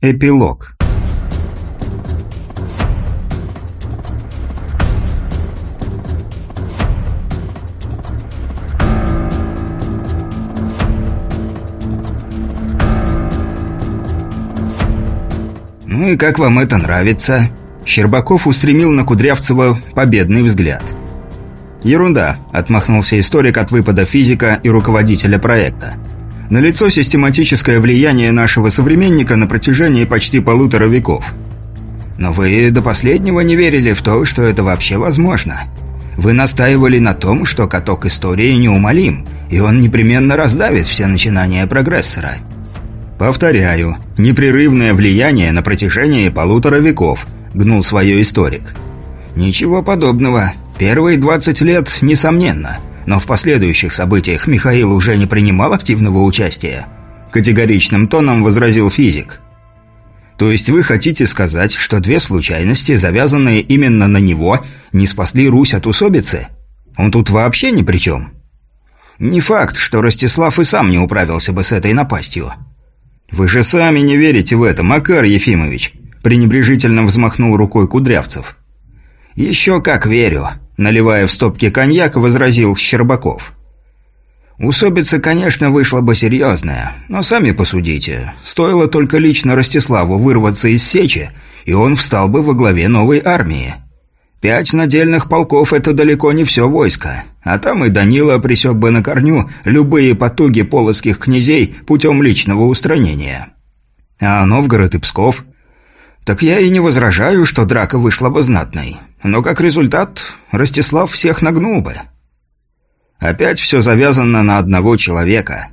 Эпилог «Ну и как вам это нравится?» Щербаков устремил на Кудрявцева победный взгляд. «Ерунда», — отмахнулся историк от выпада физика и руководителя проекта. «Налицо систематическое влияние нашего современника на протяжении почти полутора веков. Но вы до последнего не верили в то, что это вообще возможно. Вы настаивали на том, что каток истории неумолим, и он непременно раздавит все начинания прогрессора». «Повторяю, непрерывное влияние на протяжении полутора веков», – гнул свое историк. «Ничего подобного. Первые 20 лет, несомненно. Но в последующих событиях Михаил уже не принимал активного участия», – категоричным тоном возразил физик. «То есть вы хотите сказать, что две случайности, завязанные именно на него, не спасли Русь от усобицы? Он тут вообще ни при чем?» «Не факт, что Ростислав и сам не управился бы с этой напастью». «Вы же сами не верите в это, Макар Ефимович!» пренебрежительно взмахнул рукой Кудрявцев. «Еще как верю», – наливая в стопки коньяк, возразил Щербаков. «Усобица, конечно, вышла бы серьезная, но сами посудите. Стоило только лично Ростиславу вырваться из сечи, и он встал бы во главе новой армии. Пять надельных полков – это далеко не все войско, а там и Данила присек бы на корню любые потуги полоцких князей путем личного устранения. А Новгород и Псков? Так я и не возражаю, что драка вышла бы знатной, но как результат Ростислав всех нагнул бы. Опять все завязано на одного человека.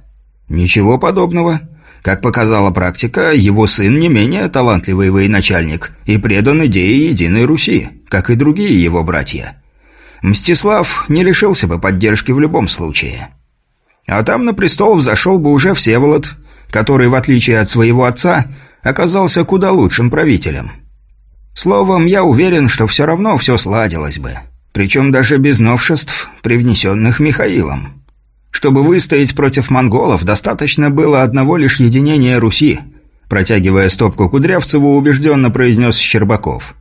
Ничего подобного – как показала практика, его сын не менее талантливый военачальник и предан идее Единой Руси, как и другие его братья. Мстислав не лишился бы поддержки в любом случае. А там на престол взошел бы уже Всеволод, который, в отличие от своего отца, оказался куда лучшим правителем. Словом, я уверен, что все равно все сладилось бы. Причем даже без новшеств, привнесенных Михаилом. Чтобы выстоять против монголов, достаточно было одного лишь единения Руси, протягивая стопку Кудрявцеву, убежденно произнес Щербаков.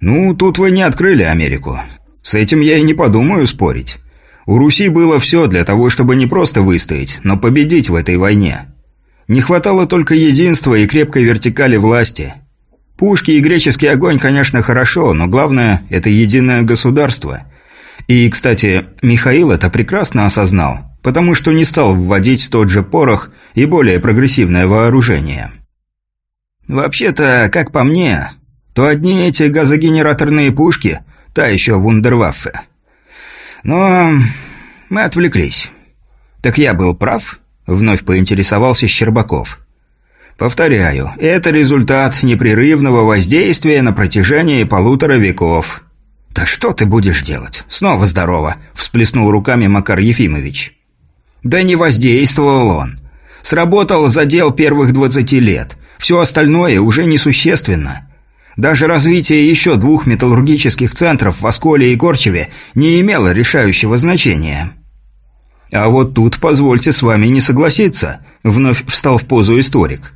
«Ну, тут вы не открыли Америку. С этим я и не подумаю спорить. У Руси было все для того, чтобы не просто выстоять, но победить в этой войне. Не хватало только единства и крепкой вертикали власти. Пушки и греческий огонь, конечно, хорошо, но главное – это единое государство – и, кстати, Михаил это прекрасно осознал, потому что не стал вводить тот же порох и более прогрессивное вооружение. Вообще-то, как по мне, то одни эти газогенераторные пушки – та еще вундерваффе. Но мы отвлеклись. Так я был прав? Вновь поинтересовался Щербаков. Повторяю, это результат непрерывного воздействия на протяжении полутора веков – «Да что ты будешь делать? Снова здорово!» – всплеснул руками Макар Ефимович. «Да не воздействовал он. Сработал задел первых двадцати лет. Все остальное уже несущественно. Даже развитие еще двух металлургических центров в Осколе и Корчеве не имело решающего значения». «А вот тут позвольте с вами не согласиться», – вновь встал в позу историк.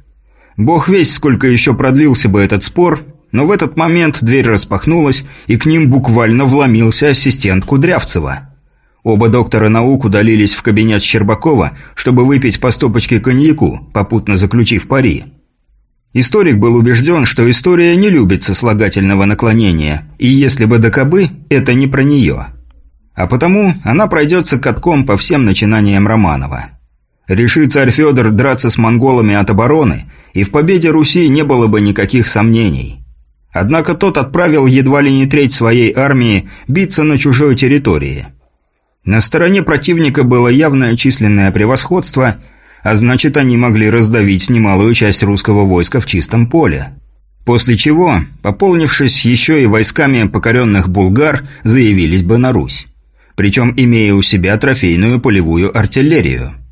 «Бог весь, сколько еще продлился бы этот спор, но в этот момент дверь распахнулась, и к ним буквально вломился ассистент Кудрявцева. Оба доктора наук удалились в кабинет Щербакова, чтобы выпить по стопочке коньяку, попутно заключив пари. Историк был убежден, что история не любит сослагательного наклонения, и если бы докобы, это не про нее. А потому она пройдется катком по всем начинаниям Романова. Решит царь Федор драться с монголами от обороны, и в победе Руси не было бы никаких сомнений. Однако тот отправил едва ли не треть своей армии биться на чужой территории. На стороне противника было явное численное превосходство, а значит они могли раздавить немалую часть русского войска в чистом поле. После чего, пополнившись еще и войсками покоренных булгар, заявились бы на Русь. Причем имея у себя трофейную полевую артиллерию.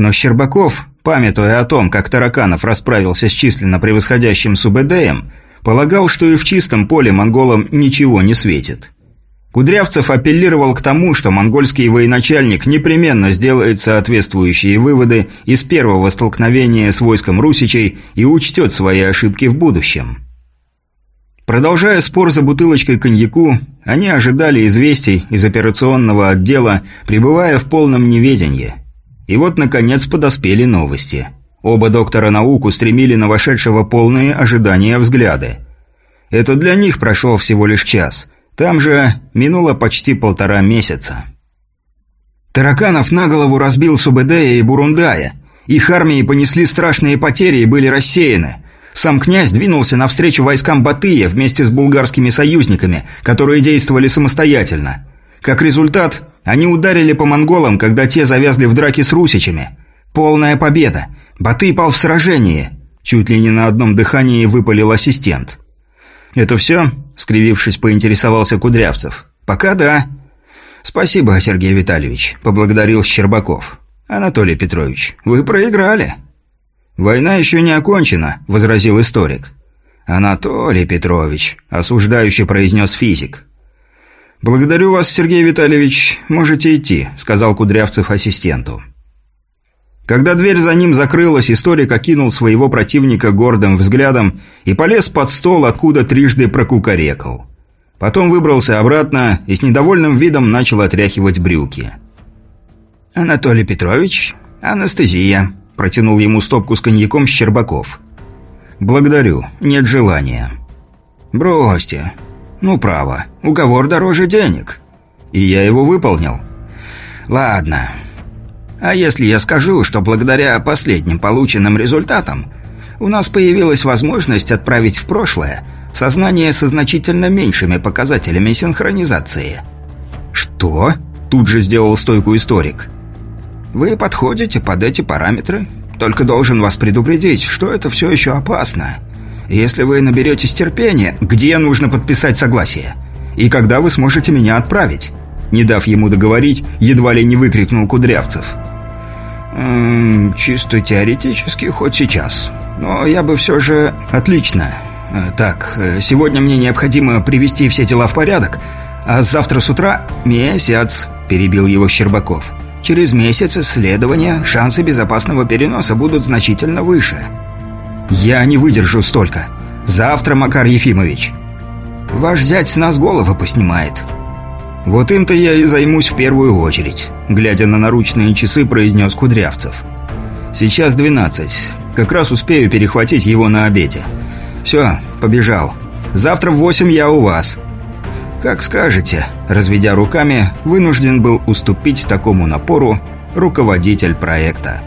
Но Щербаков, памятуя о том, как Тараканов расправился с численно превосходящим Субэдеем, Полагал, что и в чистом поле монголам ничего не светит. Кудрявцев апеллировал к тому, что монгольский военачальник непременно сделает соответствующие выводы из первого столкновения с войском русичей и учтет свои ошибки в будущем. Продолжая спор за бутылочкой коньяку, они ожидали известий из операционного отдела, пребывая в полном неведении. И вот, наконец, подоспели новости. Оба доктора наук устремили на вошедшего полные ожидания взгляды. Это для них прошел всего лишь час. Там же минуло почти полтора месяца. Тараканов на голову разбил Субэдея и Бурундая. Их армии понесли страшные потери и были рассеяны – сам князь двинулся навстречу войскам Батыя вместе с булгарскими союзниками, которые действовали самостоятельно. Как результат, они ударили по монголам, когда те завязли в драке с русичами. Полная победа. Батый пал в сражении. Чуть ли не на одном дыхании выпалил ассистент. «Это все?» – скривившись, поинтересовался Кудрявцев. «Пока да». «Спасибо, Сергей Витальевич», – поблагодарил Щербаков. «Анатолий Петрович, вы проиграли». «Война еще не окончена», – возразил историк. «Анатолий Петрович», – осуждающий произнес физик. «Благодарю вас, Сергей Витальевич. Можете идти», – сказал Кудрявцев ассистенту. Когда дверь за ним закрылась, историк окинул своего противника гордым взглядом и полез под стол, откуда трижды прокукарекал. Потом выбрался обратно и с недовольным видом начал отряхивать брюки. «Анатолий Петрович, анестезия», Протянул ему стопку с коньяком Щербаков. «Благодарю. Нет желания». «Бросьте. Ну, право. Уговор дороже денег». «И я его выполнил». «Ладно. А если я скажу, что благодаря последним полученным результатам у нас появилась возможность отправить в прошлое сознание со значительно меньшими показателями синхронизации?» «Что?» – тут же сделал стойку историк. Вы подходите под эти параметры. Только должен вас предупредить, что это все еще опасно. Если вы наберетесь терпения, где нужно подписать согласие? И когда вы сможете меня отправить?» Не дав ему договорить, едва ли не выкрикнул Кудрявцев. «М -м, «Чисто теоретически, хоть сейчас. Но я бы все же...» «Отлично. Э, так, э, сегодня мне необходимо привести все дела в порядок, а завтра с утра...» «Месяц», – перебил его Щербаков. Через месяц исследования шансы безопасного переноса будут значительно выше. Я не выдержу столько. Завтра, Макар Ефимович. Ваш зять с нас головы поснимает. Вот им-то я и займусь в первую очередь, глядя на наручные часы, произнес Кудрявцев. Сейчас двенадцать. Как раз успею перехватить его на обеде. Все, побежал. Завтра в восемь я у вас. «Как скажете», – разведя руками, вынужден был уступить такому напору руководитель проекта.